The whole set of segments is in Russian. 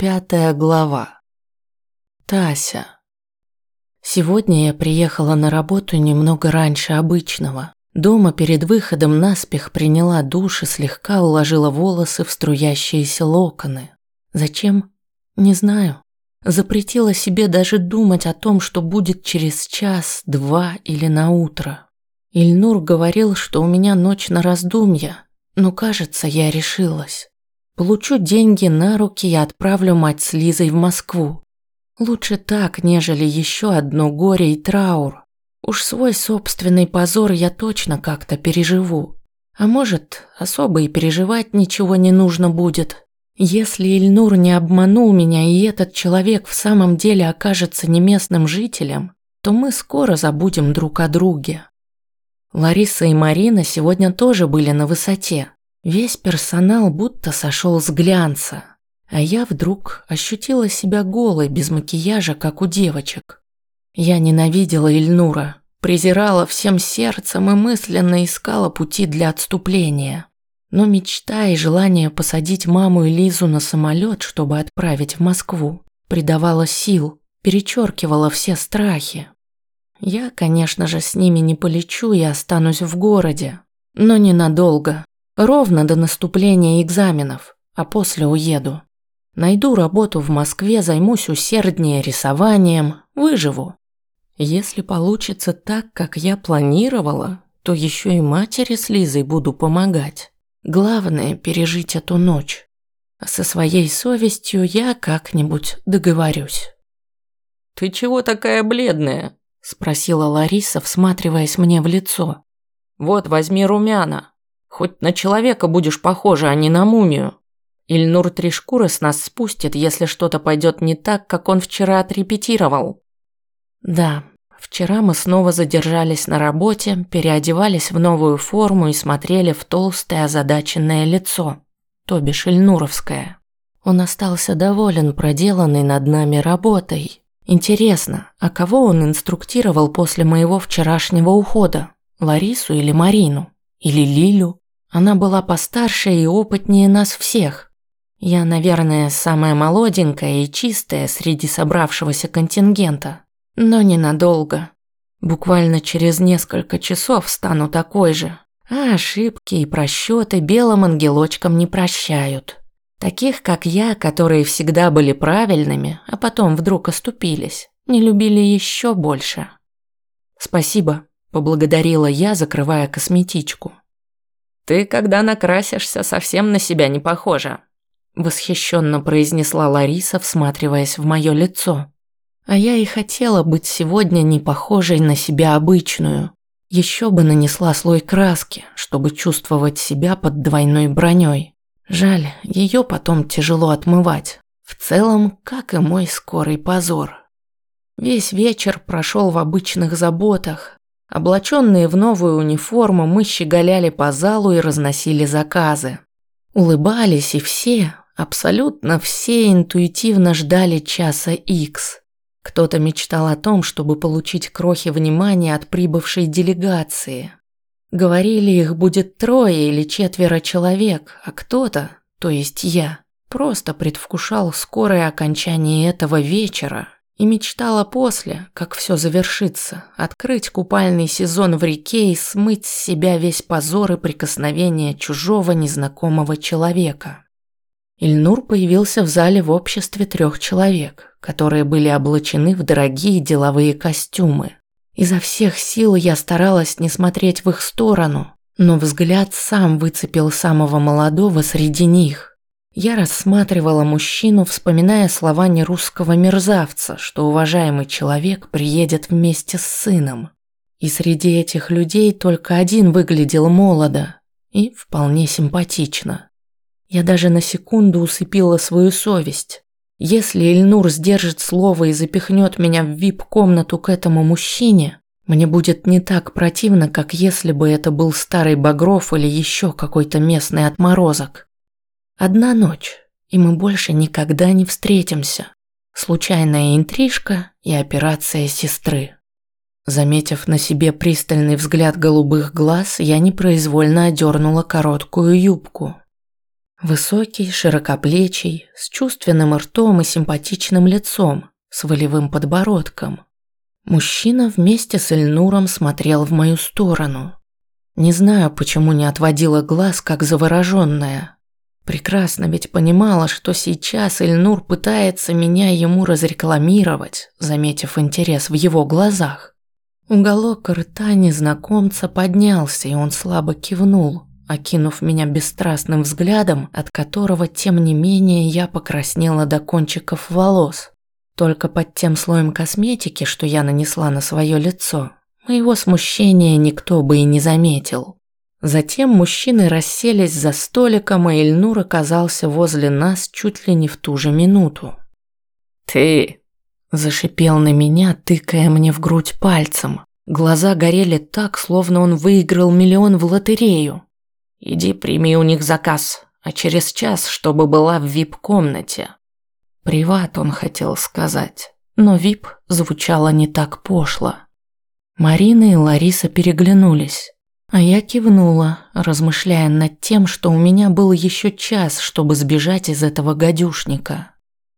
Пятая глава. Тася. Сегодня я приехала на работу немного раньше обычного. Дома перед выходом наспех приняла душ и слегка уложила волосы в струящиеся локоны. Зачем? Не знаю. Запретила себе даже думать о том, что будет через час, два или на утро. Ильнур говорил, что у меня ночь на раздумья, но кажется, я решилась. Получу деньги на руки и отправлю мать с Лизой в Москву. Лучше так, нежели еще одно горе и траур. Уж свой собственный позор я точно как-то переживу. А может, особо и переживать ничего не нужно будет. Если Ильнур не обманул меня и этот человек в самом деле окажется не местным жителем, то мы скоро забудем друг о друге. Лариса и Марина сегодня тоже были на высоте. Весь персонал будто сошел с глянца, а я вдруг ощутила себя голой, без макияжа, как у девочек. Я ненавидела Ильнура, презирала всем сердцем и мысленно искала пути для отступления. Но мечта и желание посадить маму и Лизу на самолет, чтобы отправить в Москву, придавало сил, перечеркивало все страхи. Я, конечно же, с ними не полечу и останусь в городе, но ненадолго. Ровно до наступления экзаменов, а после уеду. Найду работу в Москве, займусь усерднее рисованием, выживу. Если получится так, как я планировала, то еще и матери с Лизой буду помогать. Главное – пережить эту ночь. Со своей совестью я как-нибудь договорюсь. «Ты чего такая бледная?» – спросила Лариса, всматриваясь мне в лицо. «Вот, возьми румяна. Хоть на человека будешь похожа, а не на мумию. Ильнур три шкуры с нас спустит, если что-то пойдет не так, как он вчера отрепетировал. Да, вчера мы снова задержались на работе, переодевались в новую форму и смотрели в толстое озадаченное лицо, то бишь Ильнуровское. Он остался доволен проделанной над нами работой. Интересно, а кого он инструктировал после моего вчерашнего ухода? Ларису или Марину? Или Лилю. Она была постарше и опытнее нас всех. Я, наверное, самая молоденькая и чистая среди собравшегося контингента. Но ненадолго. Буквально через несколько часов стану такой же. А ошибки и просчеты белым ангелочкам не прощают. Таких, как я, которые всегда были правильными, а потом вдруг оступились, не любили еще больше. Спасибо. Поблагодарила я, закрывая косметичку. «Ты, когда накрасишься, совсем на себя не похожа», восхищенно произнесла Лариса, всматриваясь в мое лицо. А я и хотела быть сегодня не похожей на себя обычную. Еще бы нанесла слой краски, чтобы чувствовать себя под двойной броней. Жаль, ее потом тяжело отмывать. В целом, как и мой скорый позор. Весь вечер прошел в обычных заботах, Облаченные в новую униформу, мы щеголяли по залу и разносили заказы. Улыбались и все, абсолютно все интуитивно ждали часа X. Кто-то мечтал о том, чтобы получить крохи внимания от прибывшей делегации. Говорили, их будет трое или четверо человек, а кто-то, то есть я, просто предвкушал скорое окончание этого вечера и мечтала после, как все завершится, открыть купальный сезон в реке и смыть с себя весь позор и прикосновение чужого незнакомого человека. Ильнур появился в зале в обществе трех человек, которые были облачены в дорогие деловые костюмы. Изо всех сил я старалась не смотреть в их сторону, но взгляд сам выцепил самого молодого среди них. Я рассматривала мужчину, вспоминая слова нерусского мерзавца, что уважаемый человек приедет вместе с сыном. И среди этих людей только один выглядел молодо и вполне симпатично. Я даже на секунду усыпила свою совесть. Если Ильнур сдержит слово и запихнет меня в вип-комнату к этому мужчине, мне будет не так противно, как если бы это был старый Багров или еще какой-то местный отморозок. Одна ночь, и мы больше никогда не встретимся. Случайная интрижка и операция сестры. Заметив на себе пристальный взгляд голубых глаз, я непроизвольно одернула короткую юбку. Высокий, широкоплечий, с чувственным ртом и симпатичным лицом, с волевым подбородком. Мужчина вместе с Эльнуром смотрел в мою сторону. Не знаю, почему не отводила глаз, как завороженная. Прекрасно ведь понимала, что сейчас Эльнур пытается меня ему разрекламировать, заметив интерес в его глазах. Уголок рта незнакомца поднялся, и он слабо кивнул, окинув меня бесстрастным взглядом, от которого, тем не менее, я покраснела до кончиков волос. Только под тем слоем косметики, что я нанесла на свое лицо, Моего смущения никто бы и не заметил. Затем мужчины расселись за столиком, и Эльнур оказался возле нас чуть ли не в ту же минуту. «Ты!» – зашипел на меня, тыкая мне в грудь пальцем. Глаза горели так, словно он выиграл миллион в лотерею. «Иди прими у них заказ, а через час, чтобы была в вип-комнате». «Приват» он хотел сказать, но вип звучало не так пошло. Марина и Лариса переглянулись, а я кивнула, размышляя над тем, что у меня был еще час, чтобы сбежать из этого гадюшника.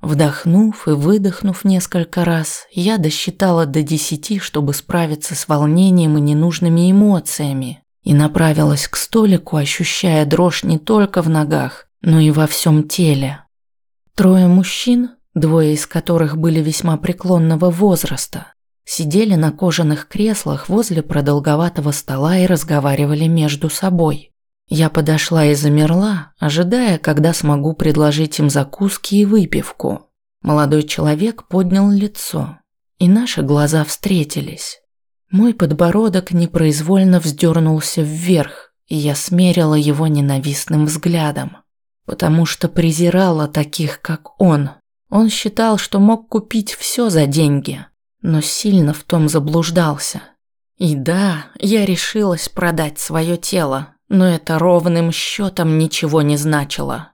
Вдохнув и выдохнув несколько раз, я досчитала до десяти, чтобы справиться с волнением и ненужными эмоциями, и направилась к столику, ощущая дрожь не только в ногах, но и во всем теле. Трое мужчин, двое из которых были весьма преклонного возраста, сидели на кожаных креслах возле продолговатого стола и разговаривали между собой. Я подошла и замерла, ожидая, когда смогу предложить им закуски и выпивку. Молодой человек поднял лицо, и наши глаза встретились. Мой подбородок непроизвольно вздернулся вверх, и я смерила его ненавистным взглядом, потому что презирала таких, как он. Он считал, что мог купить все за деньги, но сильно в том заблуждался. И да, я решилась продать свое тело, но это ровным счетом ничего не значило.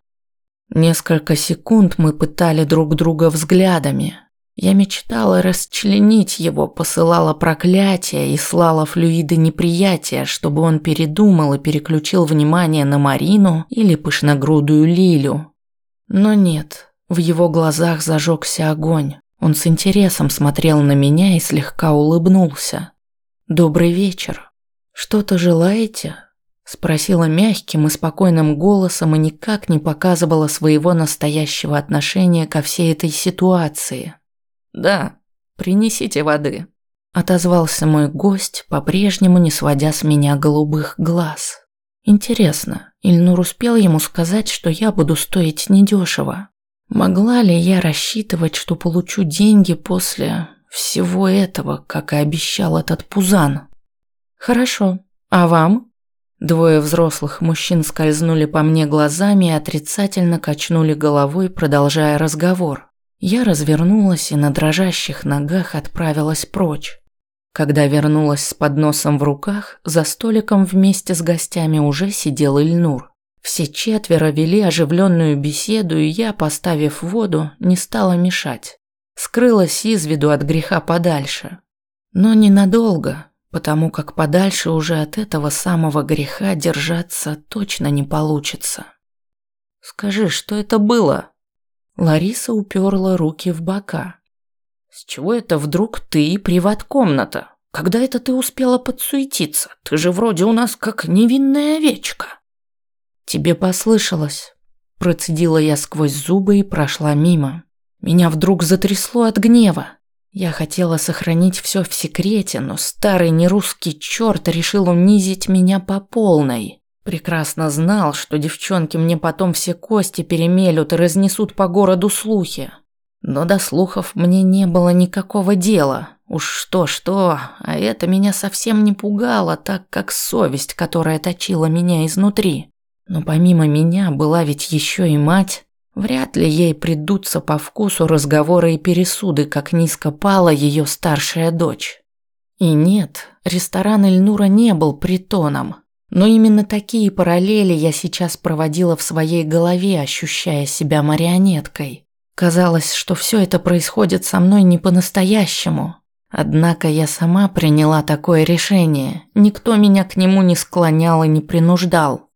Несколько секунд мы пытали друг друга взглядами. Я мечтала расчленить его, посылала проклятия и слала флюиды неприятия, чтобы он передумал и переключил внимание на Марину или пышногрудую Лилю. Но нет, в его глазах зажегся огонь. Он с интересом смотрел на меня и слегка улыбнулся. «Добрый вечер. Что-то желаете?» Спросила мягким и спокойным голосом и никак не показывала своего настоящего отношения ко всей этой ситуации. «Да, принесите воды», – отозвался мой гость, по-прежнему не сводя с меня голубых глаз. «Интересно, Ильнур успел ему сказать, что я буду стоить недешево?» Могла ли я рассчитывать, что получу деньги после всего этого, как и обещал этот Пузан? Хорошо. А вам? Двое взрослых мужчин скользнули по мне глазами и отрицательно качнули головой, продолжая разговор. Я развернулась и на дрожащих ногах отправилась прочь. Когда вернулась с подносом в руках, за столиком вместе с гостями уже сидел Ильнур. Все четверо вели оживленную беседу, и я, поставив воду, не стала мешать. Скрылась из виду от греха подальше. Но ненадолго, потому как подальше уже от этого самого греха держаться точно не получится. «Скажи, что это было?» Лариса уперла руки в бока. «С чего это вдруг ты и приват-комната? Когда это ты успела подсуетиться? Ты же вроде у нас как невинная овечка». «Тебе послышалось», – процедила я сквозь зубы и прошла мимо. Меня вдруг затрясло от гнева. Я хотела сохранить все в секрете, но старый нерусский черт решил унизить меня по полной. Прекрасно знал, что девчонки мне потом все кости перемелют и разнесут по городу слухи. Но до слухов мне не было никакого дела. Уж что-что, а это меня совсем не пугало, так как совесть, которая точила меня изнутри. Но помимо меня была ведь еще и мать. Вряд ли ей придутся по вкусу разговоры и пересуды, как низко пала ее старшая дочь. И нет, ресторан Эльнура не был притоном. Но именно такие параллели я сейчас проводила в своей голове, ощущая себя марионеткой. Казалось, что все это происходит со мной не по-настоящему. Однако я сама приняла такое решение. Никто меня к нему не склонял и не принуждал.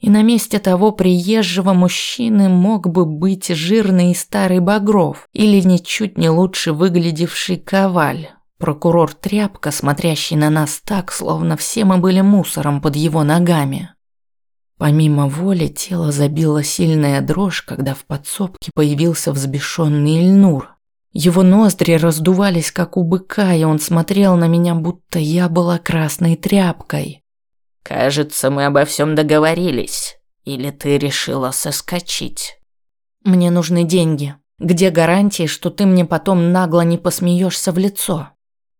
И на месте того приезжего мужчины мог бы быть жирный старый Багров или ничуть не лучше выглядевший Коваль, прокурор Тряпка, смотрящий на нас так, словно все мы были мусором под его ногами. Помимо воли тело забило сильная дрожь, когда в подсобке появился взбешенный Ильнур. Его ноздри раздувались, как у быка, и он смотрел на меня, будто я была красной тряпкой. «Кажется, мы обо всем договорились. Или ты решила соскочить?» «Мне нужны деньги. Где гарантии, что ты мне потом нагло не посмеешься в лицо?»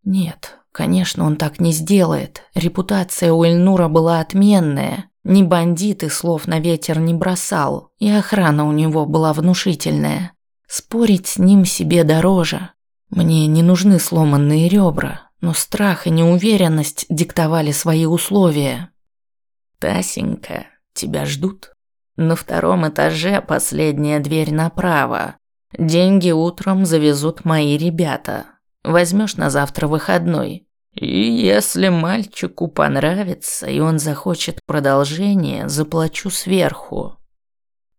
«Нет, конечно, он так не сделает. Репутация у Ильнура была отменная. Ни бандит и слов на ветер не бросал, и охрана у него была внушительная. Спорить с ним себе дороже. Мне не нужны сломанные ребра, но страх и неуверенность диктовали свои условия. «Тасенька, тебя ждут?» «На втором этаже последняя дверь направо. Деньги утром завезут мои ребята. Возьмешь на завтра выходной. И если мальчику понравится, и он захочет продолжение, заплачу сверху.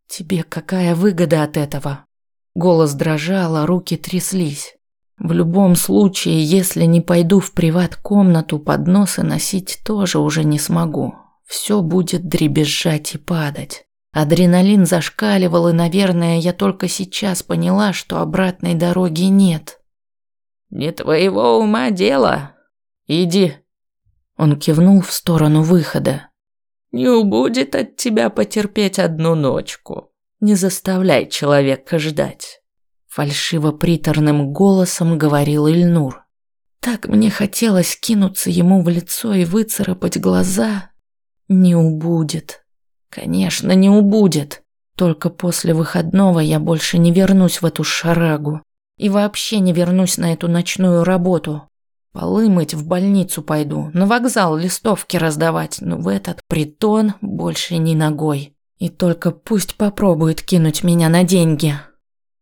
Тебе какая выгода от этого? Голос дрожал, а руки тряслись. В любом случае, если не пойду в приват-комнату, подносы носить тоже уже не смогу. Все будет дребезжать и падать. Адреналин зашкаливал, и, наверное, я только сейчас поняла, что обратной дороги нет. «Не твоего ума дело», Иди. Он кивнул в сторону выхода. Не убудет от тебя потерпеть одну ночку. Не заставляй человека ждать. Фальшиво-приторным голосом говорил Ильнур. Так мне хотелось кинуться ему в лицо и выцарапать глаза. Не убудет. Конечно, не убудет. Только после выходного я больше не вернусь в эту шарагу. И вообще не вернусь на эту ночную работу. Полы мыть в больницу пойду, на вокзал листовки раздавать, но в этот притон больше ни ногой. И только пусть попробует кинуть меня на деньги.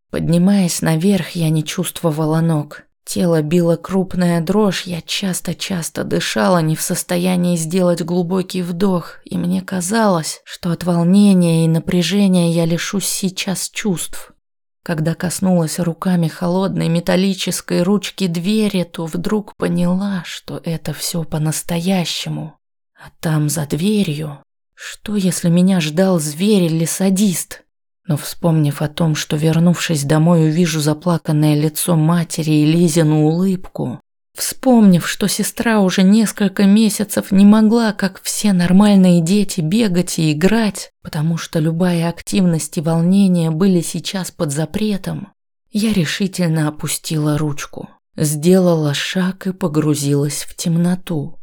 Поднимаясь наверх, я не чувствовала ног. Тело било крупная дрожь, я часто-часто дышала, не в состоянии сделать глубокий вдох, и мне казалось, что от волнения и напряжения я лишусь сейчас чувств. Когда коснулась руками холодной металлической ручки двери, то вдруг поняла, что это все по-настоящему. А там за дверью... Что, если меня ждал зверь или садист? Но вспомнив о том, что, вернувшись домой, увижу заплаканное лицо матери и Лизину улыбку, Вспомнив, что сестра уже несколько месяцев не могла, как все нормальные дети, бегать и играть, потому что любая активность и волнение были сейчас под запретом, я решительно опустила ручку, сделала шаг и погрузилась в темноту.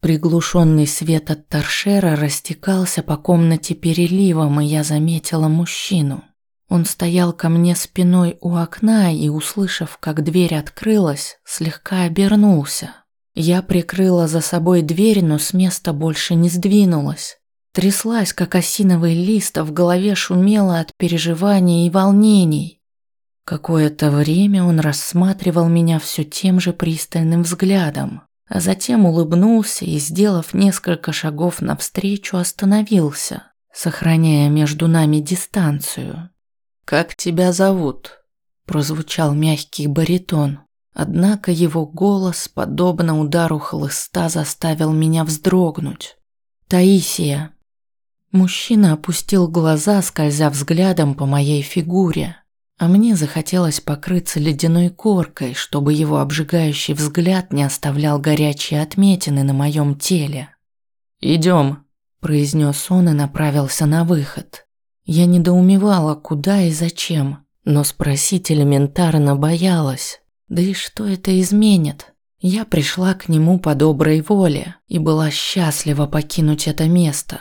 Приглушенный свет от торшера растекался по комнате переливом, и я заметила мужчину. Он стоял ко мне спиной у окна и, услышав, как дверь открылась, слегка обернулся. Я прикрыла за собой дверь, но с места больше не сдвинулась. Тряслась, как осиновый лист, а в голове шумело от переживаний и волнений. Какое-то время он рассматривал меня все тем же пристальным взглядом, а затем улыбнулся и, сделав несколько шагов навстречу, остановился, сохраняя между нами дистанцию. «Как тебя зовут?» – прозвучал мягкий баритон. Однако его голос, подобно удару хлыста, заставил меня вздрогнуть. «Таисия». Мужчина опустил глаза, скользя взглядом по моей фигуре. А мне захотелось покрыться ледяной коркой, чтобы его обжигающий взгляд не оставлял горячие отметины на моем теле. «Идем», – произнес он и направился на выход. Я недоумевала, куда и зачем, но спросить элементарно боялась. Да и что это изменит? Я пришла к нему по доброй воле и была счастлива покинуть это место.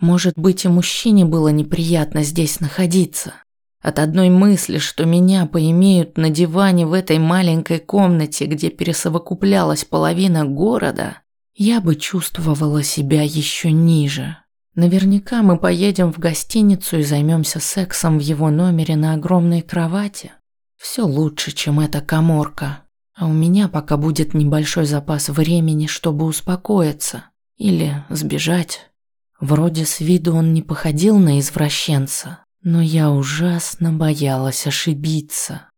Может быть, и мужчине было неприятно здесь находиться. От одной мысли, что меня поимеют на диване в этой маленькой комнате, где пересовокуплялась половина города, я бы чувствовала себя еще ниже. Наверняка мы поедем в гостиницу и займемся сексом в его номере на огромной кровати. Все лучше, чем эта коморка. А у меня пока будет небольшой запас времени, чтобы успокоиться или сбежать. Вроде с виду он не походил на извращенца, но я ужасно боялась ошибиться.